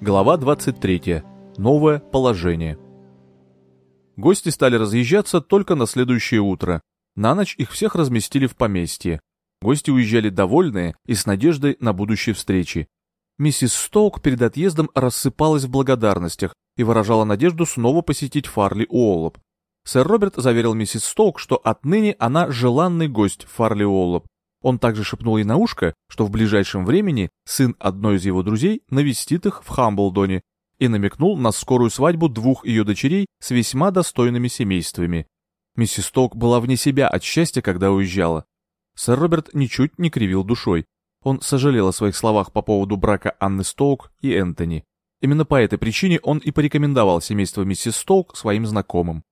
Глава 23. Новое положение. Гости стали разъезжаться только на следующее утро. На ночь их всех разместили в поместье. Гости уезжали довольные и с надеждой на будущие встречи. Миссис Стоук перед отъездом рассыпалась в благодарностях и выражала надежду снова посетить Фарли Уоллоп. Сэр Роберт заверил миссис Стоук, что отныне она желанный гость Фарли Уоллоп. Он также шепнул ей на ушко, что в ближайшем времени сын одной из его друзей навестит их в Хамблдоне и намекнул на скорую свадьбу двух ее дочерей с весьма достойными семействами. Миссис Стоук была вне себя от счастья, когда уезжала. Сэр Роберт ничуть не кривил душой. Он сожалел о своих словах по поводу брака Анны Стоук и Энтони. Именно по этой причине он и порекомендовал семейство миссис Стоук своим знакомым.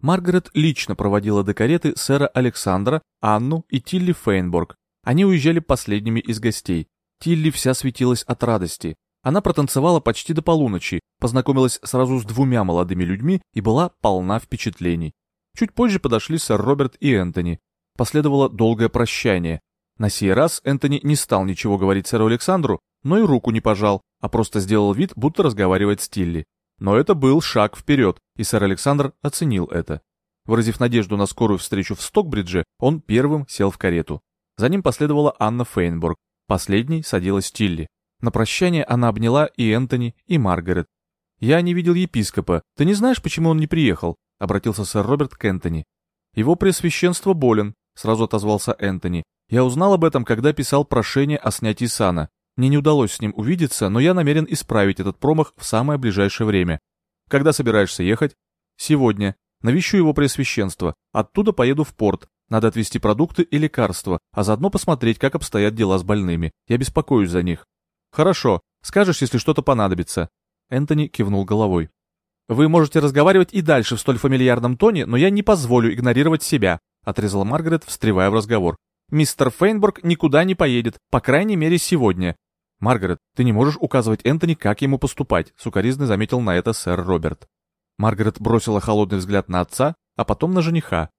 Маргарет лично проводила до кареты сэра Александра, Анну и Тилли Фейнборг. Они уезжали последними из гостей. Тилли вся светилась от радости. Она протанцевала почти до полуночи, познакомилась сразу с двумя молодыми людьми и была полна впечатлений. Чуть позже подошли сэр Роберт и Энтони. Последовало долгое прощание. На сей раз Энтони не стал ничего говорить сэру Александру, но и руку не пожал, а просто сделал вид, будто разговаривает с Тилли. Но это был шаг вперед, и сэр Александр оценил это. Выразив надежду на скорую встречу в Стокбридже, он первым сел в карету. За ним последовала Анна Фейнбург. Последней садилась Тилли. На прощание она обняла и Энтони, и Маргарет. «Я не видел епископа. Ты не знаешь, почему он не приехал?» — обратился сэр Роберт к Энтони. «Его пресвященство болен», — сразу отозвался Энтони. «Я узнал об этом, когда писал прошение о снятии сана. Мне не удалось с ним увидеться, но я намерен исправить этот промах в самое ближайшее время. Когда собираешься ехать? Сегодня. Навещу его пресвященство. Оттуда поеду в порт. Надо отвезти продукты и лекарства, а заодно посмотреть, как обстоят дела с больными. Я беспокоюсь за них. Хорошо. Скажешь, если что-то понадобится. Энтони кивнул головой. Вы можете разговаривать и дальше в столь фамильярном тоне, но я не позволю игнорировать себя, отрезала Маргарет, встревая в разговор. Мистер Фейнбург никуда не поедет, по крайней мере сегодня. «Маргарет, ты не можешь указывать Энтони, как ему поступать», — сукоризно заметил на это сэр Роберт. Маргарет бросила холодный взгляд на отца, а потом на жениха.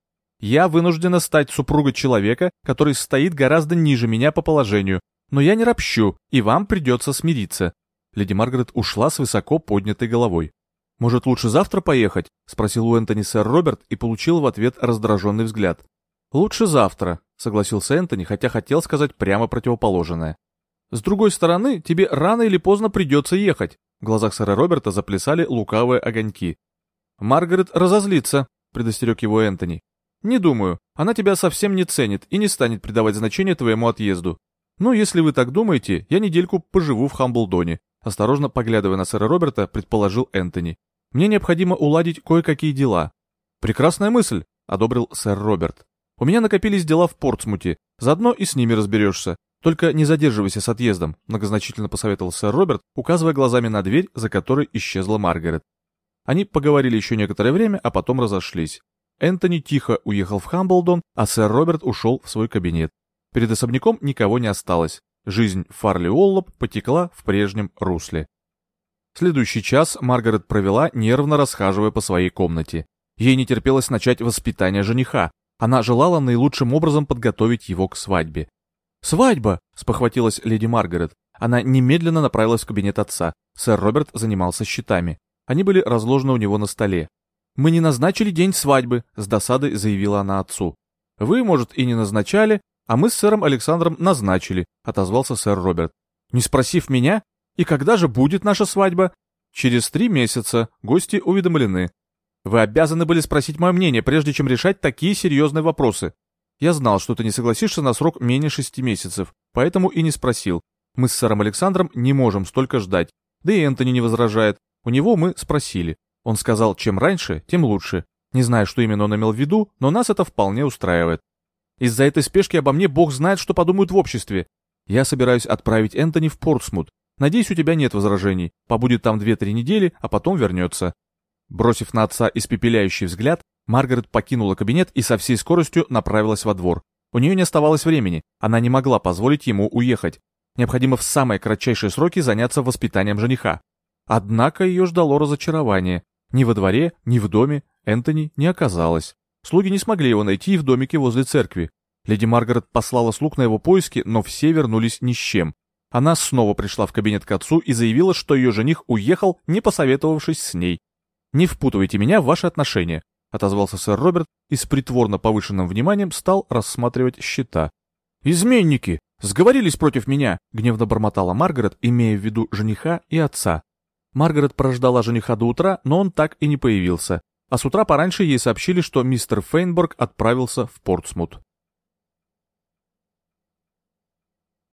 «Я вынуждена стать супругой человека, который стоит гораздо ниже меня по положению, но я не ропщу, и вам придется смириться». Леди Маргарет ушла с высоко поднятой головой. «Может, лучше завтра поехать?» — спросил у Энтони сэр Роберт и получил в ответ раздраженный взгляд. «Лучше завтра», — согласился Энтони, хотя хотел сказать прямо противоположное. С другой стороны, тебе рано или поздно придется ехать. В глазах сэра Роберта заплясали лукавые огоньки. Маргарет разозлится, предостерег его Энтони. Не думаю, она тебя совсем не ценит и не станет придавать значение твоему отъезду. Ну, если вы так думаете, я недельку поживу в Хамблдоне. Осторожно поглядывая на сэра Роберта, предположил Энтони. Мне необходимо уладить кое-какие дела. Прекрасная мысль, одобрил сэр Роберт. У меня накопились дела в Портсмуте, заодно и с ними разберешься. «Только не задерживайся с отъездом», — многозначительно посоветовал сэр Роберт, указывая глазами на дверь, за которой исчезла Маргарет. Они поговорили еще некоторое время, а потом разошлись. Энтони тихо уехал в Хамблдон, а сэр Роберт ушел в свой кабинет. Перед особняком никого не осталось. Жизнь Фарли Уоллоп потекла в прежнем русле. Следующий час Маргарет провела, нервно расхаживая по своей комнате. Ей не терпелось начать воспитание жениха. Она желала наилучшим образом подготовить его к свадьбе. «Свадьба!» — спохватилась леди Маргарет. Она немедленно направилась в кабинет отца. Сэр Роберт занимался счетами. Они были разложены у него на столе. «Мы не назначили день свадьбы», — с досадой заявила она отцу. «Вы, может, и не назначали, а мы с сэром Александром назначили», — отозвался сэр Роберт. «Не спросив меня? И когда же будет наша свадьба?» «Через три месяца. Гости уведомлены». «Вы обязаны были спросить мое мнение, прежде чем решать такие серьезные вопросы», я знал, что ты не согласишься на срок менее шести месяцев, поэтому и не спросил. Мы с сэром Александром не можем столько ждать. Да и Энтони не возражает. У него мы спросили. Он сказал, чем раньше, тем лучше. Не знаю, что именно он имел в виду, но нас это вполне устраивает. Из-за этой спешки обо мне бог знает, что подумают в обществе. Я собираюсь отправить Энтони в Портсмут. Надеюсь, у тебя нет возражений. Побудет там две-три недели, а потом вернется. Бросив на отца испепеляющий взгляд, Маргарет покинула кабинет и со всей скоростью направилась во двор. У нее не оставалось времени, она не могла позволить ему уехать. Необходимо в самые кратчайшие сроки заняться воспитанием жениха. Однако ее ждало разочарование. Ни во дворе, ни в доме Энтони не оказалось. Слуги не смогли его найти и в домике возле церкви. Леди Маргарет послала слуг на его поиски, но все вернулись ни с чем. Она снова пришла в кабинет к отцу и заявила, что ее жених уехал, не посоветовавшись с ней. «Не впутывайте меня в ваши отношения», — отозвался сэр Роберт и с притворно повышенным вниманием стал рассматривать счета. «Изменники! Сговорились против меня!» — гневно бормотала Маргарет, имея в виду жениха и отца. Маргарет прождала жениха до утра, но он так и не появился. А с утра пораньше ей сообщили, что мистер Фейнборг отправился в Портсмут.